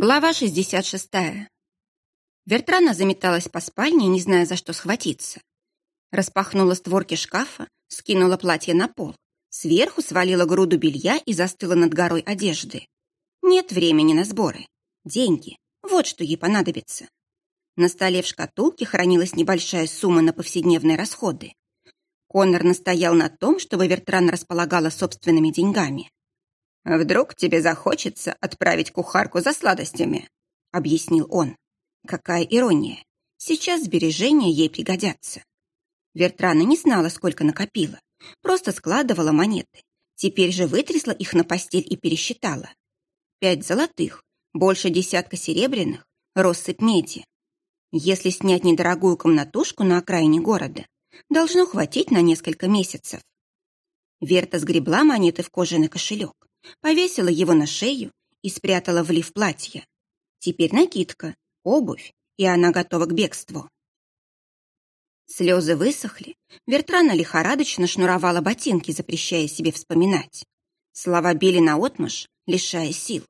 Глава 66. Вертрана заметалась по спальне, не зная, за что схватиться. Распахнула створки шкафа, скинула платье на пол. Сверху свалила груду белья и застыла над горой одежды. Нет времени на сборы. Деньги. Вот что ей понадобится. На столе в шкатулке хранилась небольшая сумма на повседневные расходы. Коннор настоял на том, чтобы Вертрана располагала собственными деньгами. «Вдруг тебе захочется отправить кухарку за сладостями?» — объяснил он. Какая ирония. Сейчас сбережения ей пригодятся. Вертрана не знала, сколько накопила. Просто складывала монеты. Теперь же вытрясла их на постель и пересчитала. Пять золотых, больше десятка серебряных, россыпь меди. Если снять недорогую комнатушку на окраине города, должно хватить на несколько месяцев. Верта сгребла монеты в кожаный кошелек повесила его на шею и спрятала в лиф платья. Теперь накидка, обувь, и она готова к бегству. Слезы высохли, Вертрана лихорадочно шнуровала ботинки, запрещая себе вспоминать. Слова били наотмашь, лишая сил.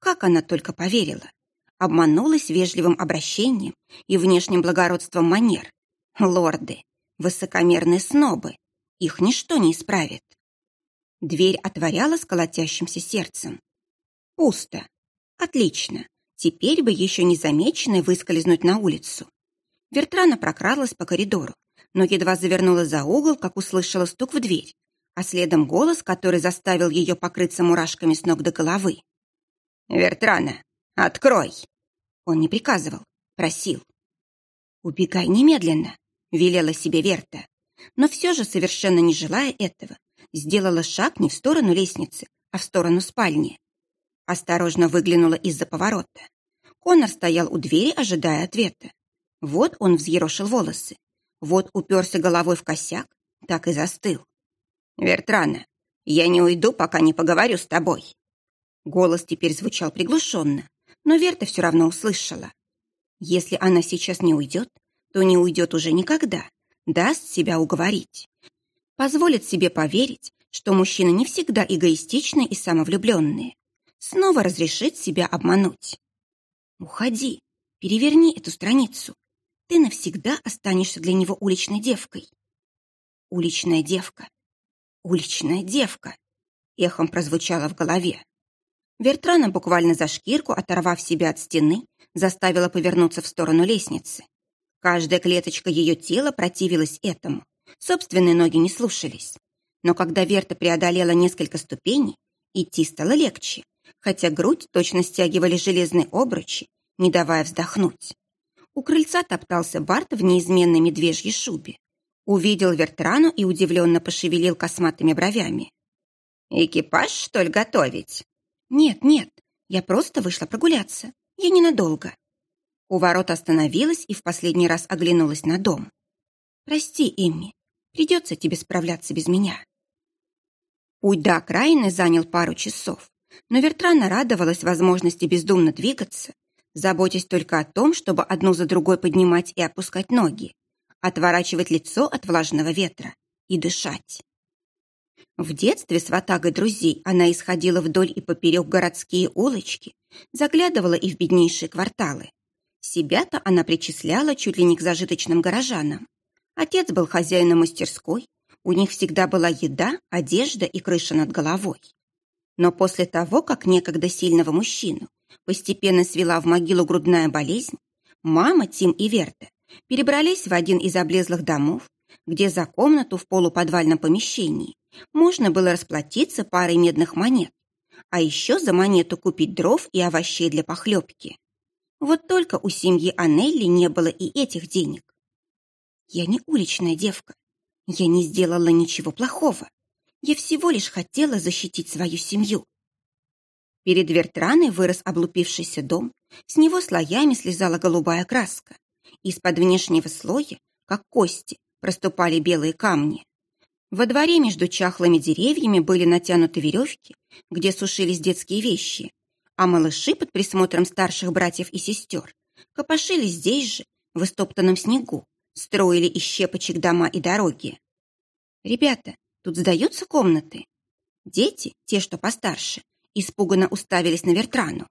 Как она только поверила. Обманулась вежливым обращением и внешним благородством манер. Лорды, высокомерные снобы, их ничто не исправит. Дверь отворяла с колотящимся сердцем. Пусто. Отлично. Теперь бы еще незамеченной выскользнуть на улицу. Вертрана прокралась по коридору, но едва завернула за угол, как услышала стук в дверь, а следом голос, который заставил ее покрыться мурашками с ног до головы. «Вертрана, открой!» Он не приказывал, просил. «Убегай немедленно», — велела себе Верта. Но все же, совершенно не желая этого, сделала шаг не в сторону лестницы, а в сторону спальни. Осторожно выглянула из-за поворота. Конор стоял у двери, ожидая ответа. Вот он взъерошил волосы. Вот уперся головой в косяк, так и застыл. «Вертрана, я не уйду, пока не поговорю с тобой». Голос теперь звучал приглушенно, но Верта все равно услышала. Если она сейчас не уйдет, то не уйдет уже никогда, даст себя уговорить позволит себе поверить, что мужчины не всегда эгоистичны и самовлюбленные. Снова разрешит себя обмануть. Уходи, переверни эту страницу. Ты навсегда останешься для него уличной девкой. Уличная девка. Уличная девка. Эхом прозвучало в голове. Вертрана буквально за шкирку, оторвав себя от стены, заставила повернуться в сторону лестницы. Каждая клеточка ее тела противилась этому. Собственные ноги не слушались. Но когда Верта преодолела несколько ступеней, идти стало легче, хотя грудь точно стягивали железные обручи, не давая вздохнуть. У крыльца топтался Барт в неизменной медвежьей шубе. Увидел Вертрану и удивленно пошевелил косматыми бровями. «Экипаж, что ли, готовить?» «Нет, нет, я просто вышла прогуляться. Я ненадолго». У ворот остановилась и в последний раз оглянулась на дом. «Прости, Эмми, Придется тебе справляться без меня. Путь до окраины занял пару часов, но Вертрана радовалась возможности бездумно двигаться, заботясь только о том, чтобы одну за другой поднимать и опускать ноги, отворачивать лицо от влажного ветра и дышать. В детстве с ватагой друзей она исходила вдоль и поперек городские улочки, заглядывала и в беднейшие кварталы. Себя-то она причисляла чуть ли не к зажиточным горожанам. Отец был хозяином мастерской, у них всегда была еда, одежда и крыша над головой. Но после того, как некогда сильного мужчину постепенно свела в могилу грудная болезнь, мама, Тим и Верта перебрались в один из облезлых домов, где за комнату в полуподвальном помещении можно было расплатиться парой медных монет, а еще за монету купить дров и овощей для похлебки. Вот только у семьи Анелли не было и этих денег. Я не уличная девка. Я не сделала ничего плохого. Я всего лишь хотела защитить свою семью. Перед Вертраной вырос облупившийся дом, с него слоями слезала голубая краска. Из-под внешнего слоя, как кости, проступали белые камни. Во дворе между чахлыми деревьями были натянуты веревки, где сушились детские вещи, а малыши под присмотром старших братьев и сестер копошились здесь же, в истоптанном снегу, строили из щепочек дома и дороги. «Ребята, тут сдаются комнаты?» Дети, те, что постарше, испуганно уставились на Вертрану.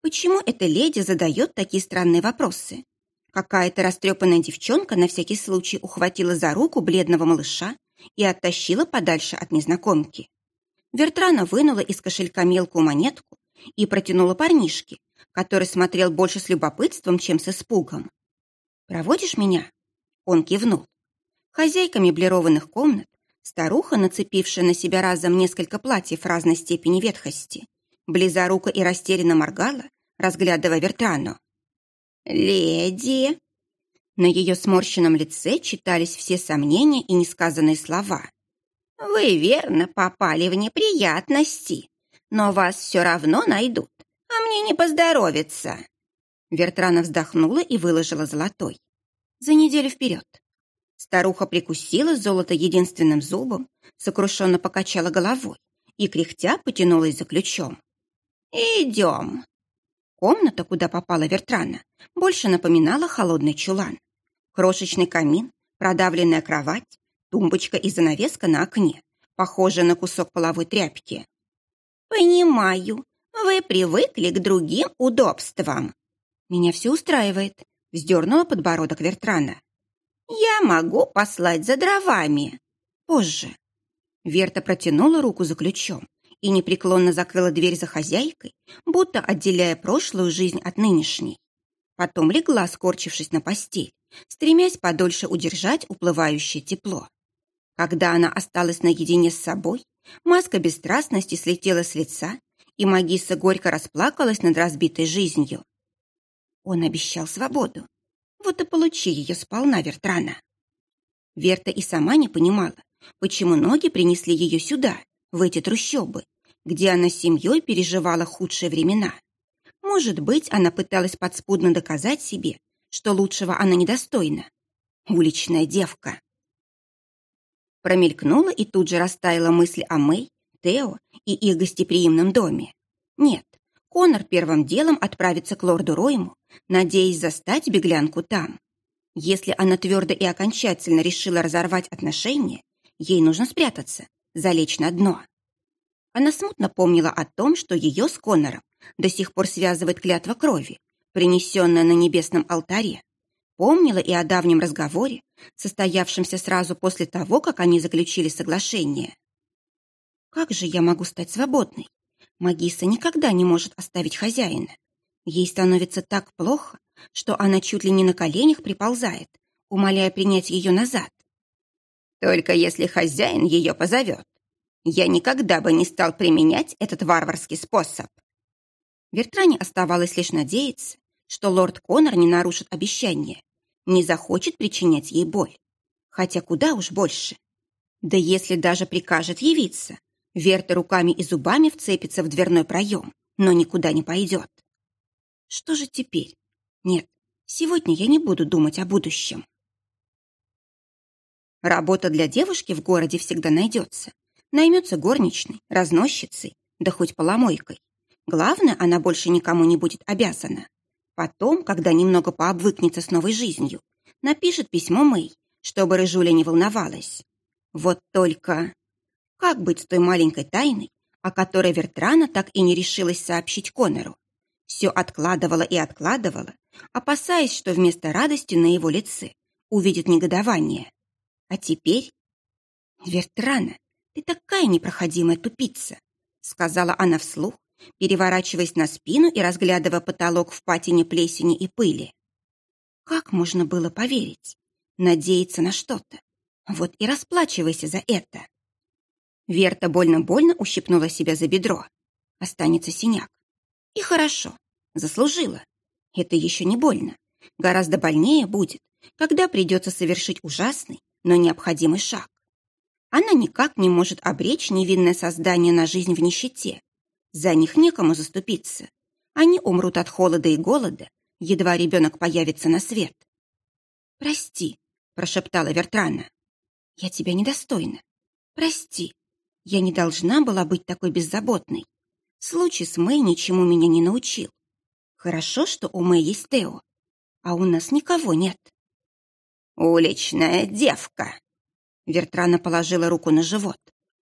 почему эта леди задает такие странные вопросы. Какая-то растрепанная девчонка на всякий случай ухватила за руку бледного малыша и оттащила подальше от незнакомки. Вертрана вынула из кошелька мелкую монетку и протянула парнишке, который смотрел больше с любопытством, чем с испугом. «Проводишь меня?» Он кивнул. Хозяйка меблированных комнат, старуха, нацепившая на себя разом несколько платьев разной степени ветхости, близоруко и растерянно моргала, разглядывая Вертрану. «Леди!» На ее сморщенном лице читались все сомнения и несказанные слова. «Вы верно попали в неприятности, но вас все равно найдут, а мне не поздоровится». Вертрана вздохнула и выложила золотой. «За неделю вперед». Старуха прикусила золото единственным зубом, сокрушенно покачала головой и, кряхтя, потянулась за ключом. «Идем». Комната, куда попала Вертрана, больше напоминала холодный чулан. Крошечный камин, продавленная кровать, тумбочка и занавеска на окне, похожая на кусок половой тряпки. «Понимаю, вы привыкли к другим удобствам». «Меня все устраивает», — вздернула подбородок Вертрана. «Я могу послать за дровами». «Позже». Верта протянула руку за ключом, и непреклонно закрыла дверь за хозяйкой, будто отделяя прошлую жизнь от нынешней. Потом легла, скорчившись на постель, стремясь подольше удержать уплывающее тепло. Когда она осталась наедине с собой, маска бесстрастности слетела с лица, и магиса горько расплакалась над разбитой жизнью. Он обещал свободу. Вот и получи ее сполна, Вертрана. Верта и сама не понимала, почему ноги принесли ее сюда, в эти трущобы, где она с семьей переживала худшие времена. Может быть, она пыталась подспудно доказать себе, что лучшего она недостойна. Уличная девка. Промелькнула и тут же растаяла мысль о Мэй, Тео и их гостеприимном доме. Нет, Конор первым делом отправится к лорду Ройму, надеясь застать беглянку там. Если она твердо и окончательно решила разорвать отношения, ей нужно спрятаться, залечь на дно. Она смутно помнила о том, что ее с Коннором до сих пор связывает клятва крови, принесенная на небесном алтаре. Помнила и о давнем разговоре, состоявшемся сразу после того, как они заключили соглашение. «Как же я могу стать свободной? Магиса никогда не может оставить хозяина. Ей становится так плохо, что она чуть ли не на коленях приползает, умоляя принять ее назад. Только если хозяин ее позовет я никогда бы не стал применять этот варварский способ. Вертране оставалось лишь надеяться, что лорд Конор не нарушит обещание, не захочет причинять ей боль. Хотя куда уж больше. Да если даже прикажет явиться, Верта руками и зубами вцепится в дверной проем, но никуда не пойдет. Что же теперь? Нет, сегодня я не буду думать о будущем. Работа для девушки в городе всегда найдется. Наймется горничной, разносчицей, да хоть поломойкой. Главное, она больше никому не будет обязана. Потом, когда немного пообвыкнется с новой жизнью, напишет письмо Мэй, чтобы Рыжуля не волновалась. Вот только... Как быть с той маленькой тайной, о которой Вертрана так и не решилась сообщить Конору? Все откладывала и откладывала, опасаясь, что вместо радости на его лице увидит негодование. А теперь... Вертрана, «Ты такая непроходимая тупица», — сказала она вслух, переворачиваясь на спину и разглядывая потолок в патине плесени и пыли. Как можно было поверить? Надеяться на что-то. Вот и расплачивайся за это. Верта больно-больно ущипнула себя за бедро. Останется синяк. И хорошо, заслужила. Это еще не больно. Гораздо больнее будет, когда придется совершить ужасный, но необходимый шаг. Она никак не может обречь невинное создание на жизнь в нищете. За них некому заступиться. Они умрут от холода и голода, едва ребенок появится на свет. «Прости», — прошептала Вертрана. «Я тебя недостойна. Прости. Я не должна была быть такой беззаботной. Случай с Мэй ничему меня не научил. Хорошо, что у Мэй есть Тео, а у нас никого нет». «Уличная девка», Вертрана положила руку на живот.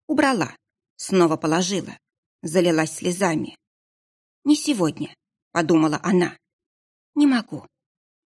Убрала. Снова положила. Залилась слезами. «Не сегодня. подумала она. Не могу,